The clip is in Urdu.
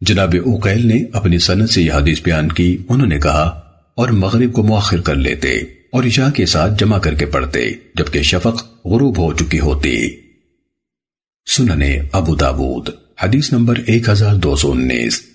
جناب اقیل نے اپنی سنت سے یہ حدیث بیان کی۔ انہوں نے کہا، اور مغرب کو مؤخر کر لیتے اور عشاء کے ساتھ جمع کر کے پڑھتے، جبکہ شفق غروب ہو چکی ہوتی۔ سننے ابو داود، حدیث نمبر ایک ہزار دو سو انیس۔